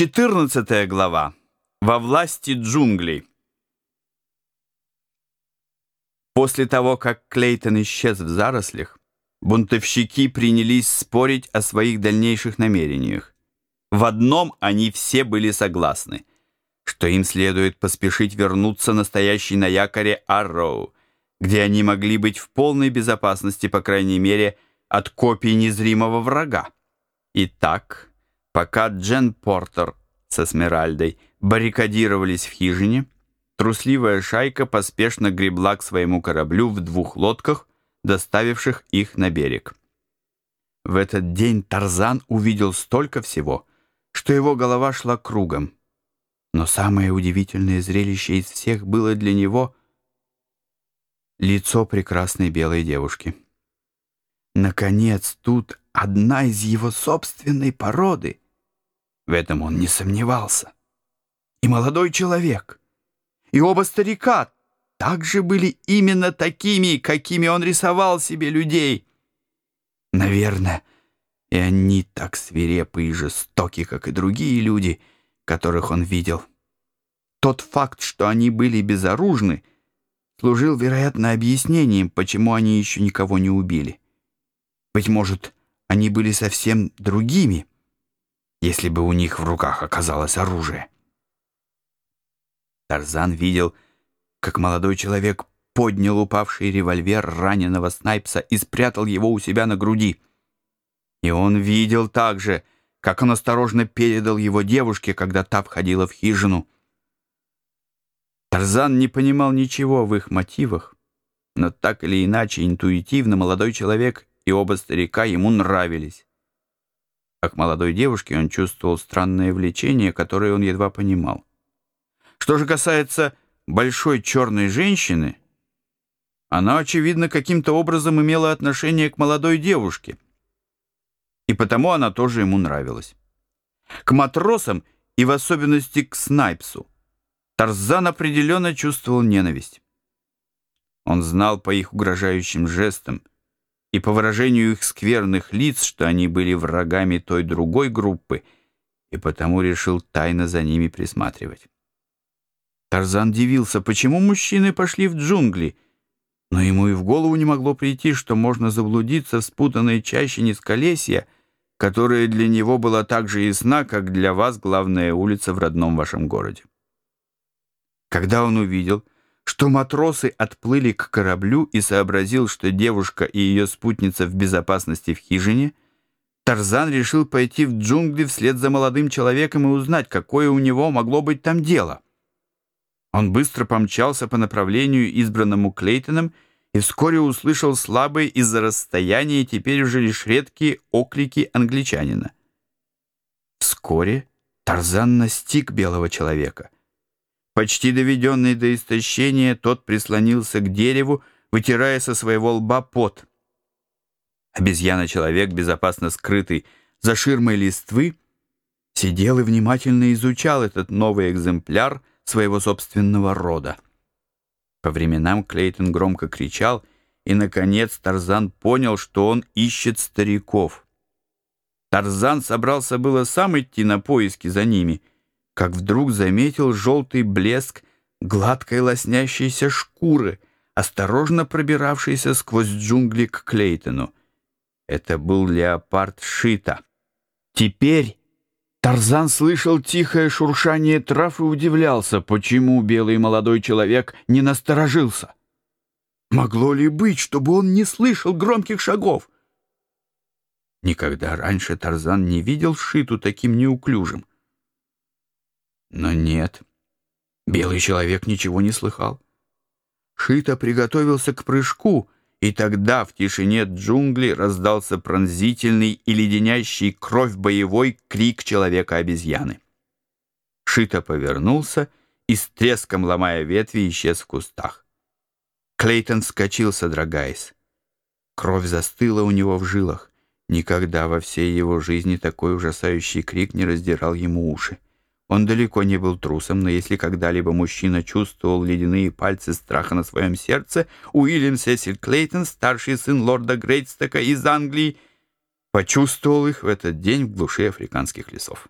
14 глава. Во власти джунглей. После того, как Клейтон исчез в зарослях, бунтовщики принялись спорить о своих дальнейших намерениях. В одном они все были согласны, что им следует поспешить вернуться настоящий на якоре Арроу, где они могли быть в полной безопасности, по крайней мере, от копий незримого врага. Итак, Пока Джен Портер со Смиральдой баррикадировались в хижине, трусливая шайка поспешно гребла к своему кораблю в двух лодках, доставивших их на берег. В этот день Тарзан увидел столько всего, что его голова шла кругом. Но самое удивительное зрелище из всех было для него лицо прекрасной белой девушки. Наконец, тут одна из его собственной породы. В этом он не сомневался. И молодой человек, и оба старика также были именно такими, какими он рисовал себе людей. Наверное, и они так свирепы и жестоки, как и другие люди, которых он видел. Тот факт, что они были безоружны, служил, вероятно, объяснением, почему они еще никого не убили. Быть может, они были совсем другими, если бы у них в руках оказалось оружие. Тарзан видел, как молодой человек поднял упавший револьвер раненого Снайпса и спрятал его у себя на груди. И он видел также, как он осторожно передал его девушке, когда та входила в хижину. Тарзан не понимал ничего в их мотивах, но так или иначе интуитивно молодой человек и оба старика ему нравились к молодой девушке он чувствовал странное влечение, которое он едва понимал. Что же касается большой черной женщины, она, очевидно, каким-то образом имела отношение к молодой девушке, и потому она тоже ему нравилась. К матросам и в особенности к Снайпсу Тарзан определенно чувствовал ненависть. Он знал по их угрожающим жестам, и по выражению их скверных лиц, что они были врагами той другой группы, и потому решил тайно за ними присматривать. Тарзан дивился, почему мужчины пошли в джунгли, но ему и в голову не могло прийти, что можно заблудиться в спутанной чаще низколесья, которая для него была так же ясна, как для вас главная улица в родном вашем городе. Когда он увидел, что матросы отплыли к кораблю и сообразил, что девушка и ее спутница в безопасности в хижине, Тарзан решил пойти в джунгли вслед за молодым человеком и узнать, какое у него могло быть там дело. Он быстро помчался по направлению, избранному Клейтоном, и вскоре услышал слабые из-за расстояния теперь уже лишь редкие оклики англичанина. Вскоре Тарзан настиг белого человека — Почти доведенный до истощения, тот прислонился к дереву, вытирая со своего лба пот. Обезьяна-человек, безопасно скрытый за ширмой листвы, сидел и внимательно изучал этот новый экземпляр своего собственного рода. По временам Клейтон громко кричал, и, наконец, Тарзан понял, что он ищет стариков. Тарзан собрался было сам идти на поиски за ними — как вдруг заметил желтый блеск гладкой лоснящейся шкуры, осторожно пробиравшейся сквозь джунгли к Клейтону. Это был леопард Шита. Теперь Тарзан слышал тихое шуршание трав и удивлялся, почему белый молодой человек не насторожился. Могло ли быть, чтобы он не слышал громких шагов? Никогда раньше Тарзан не видел Шиту таким неуклюжим. Но нет, белый человек ничего не слыхал. Шита приготовился к прыжку, и тогда в тишине джунглей раздался пронзительный и леденящий кровь боевой крик человека-обезьяны. Шита повернулся и с треском ломая ветви исчез в кустах. Клейтон вскочил, содрогаясь. Кровь застыла у него в жилах. Никогда во всей его жизни такой ужасающий крик не раздирал ему уши. Он далеко не был трусом, но если когда-либо мужчина чувствовал ледяные пальцы страха на своем сердце, Уильям Сесиль Клейтон, старший сын лорда Грейтстока из Англии, почувствовал их в этот день в глуши африканских лесов.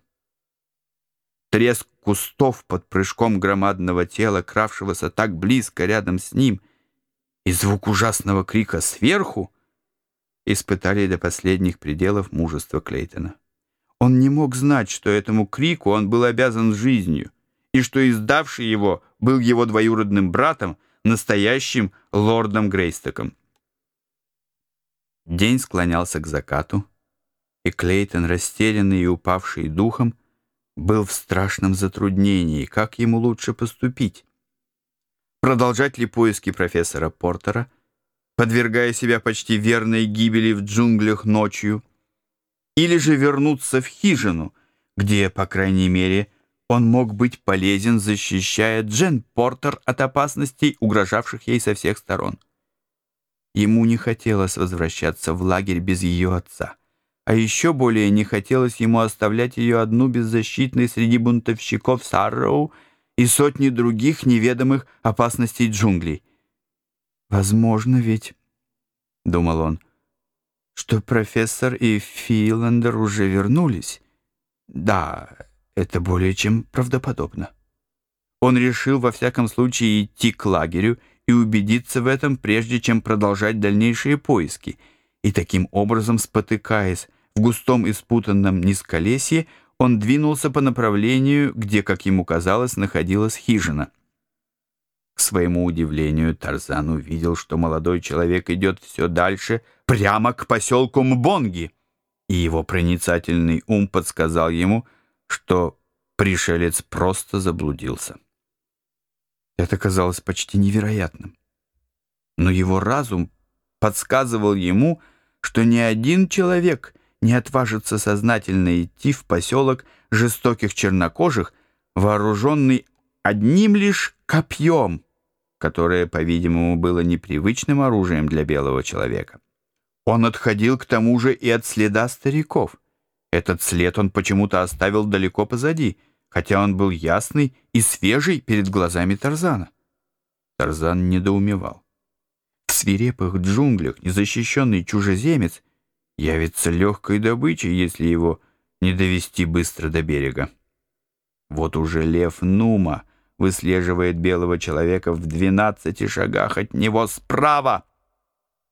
треск кустов под прыжком громадного тела, кравшегося так близко рядом с ним, и звук ужасного крика сверху испытали до последних пределов мужества Клейтона. Он не мог знать, что этому крику он был обязан жизнью, и что издавший его был его двоюродным братом, настоящим лордом Грейстоком. День склонялся к закату, и Клейтон, растерянный и упавший духом, был в страшном затруднении, как ему лучше поступить. Продолжать ли поиски профессора Портера, подвергая себя почти верной гибели в джунглях ночью, или же вернуться в хижину, где, по крайней мере, он мог быть полезен, защищая Джен Портер от опасностей, угрожавших ей со всех сторон. Ему не хотелось возвращаться в лагерь без ее отца, а еще более не хотелось ему оставлять ее одну беззащитной среди бунтовщиков Сарроу и сотни других неведомых опасностей джунглей. «Возможно ведь», — думал он, — «что профессор и Филандер уже вернулись. Да, это более чем правдоподобно». Он решил во всяком случае идти к лагерю и убедиться в этом, прежде чем продолжать дальнейшие поиски, и таким образом, спотыкаясь в густом и спутанном низколесье, он двинулся по направлению, где, как ему казалось, находилась хижина. Своему удивлению, Тарзан увидел, что молодой человек идет все дальше, прямо к поселку Мбонги, и его проницательный ум подсказал ему, что пришелец просто заблудился. Это казалось почти невероятным. Но его разум подсказывал ему, что ни один человек не отважится сознательно идти в поселок жестоких чернокожих, вооруженный одним лишь копьем, которое, по-видимому, было непривычным оружием для белого человека. Он отходил к тому же и от следа стариков. Этот след он почему-то оставил далеко позади — хотя он был ясный и свежий перед глазами Тарзана. Тарзан недоумевал. В свирепых джунглях незащищенный чужеземец явится легкой добычей, если его не довести быстро до берега. Вот уже лев Нума выслеживает белого человека в двенадцати шагах от него справа.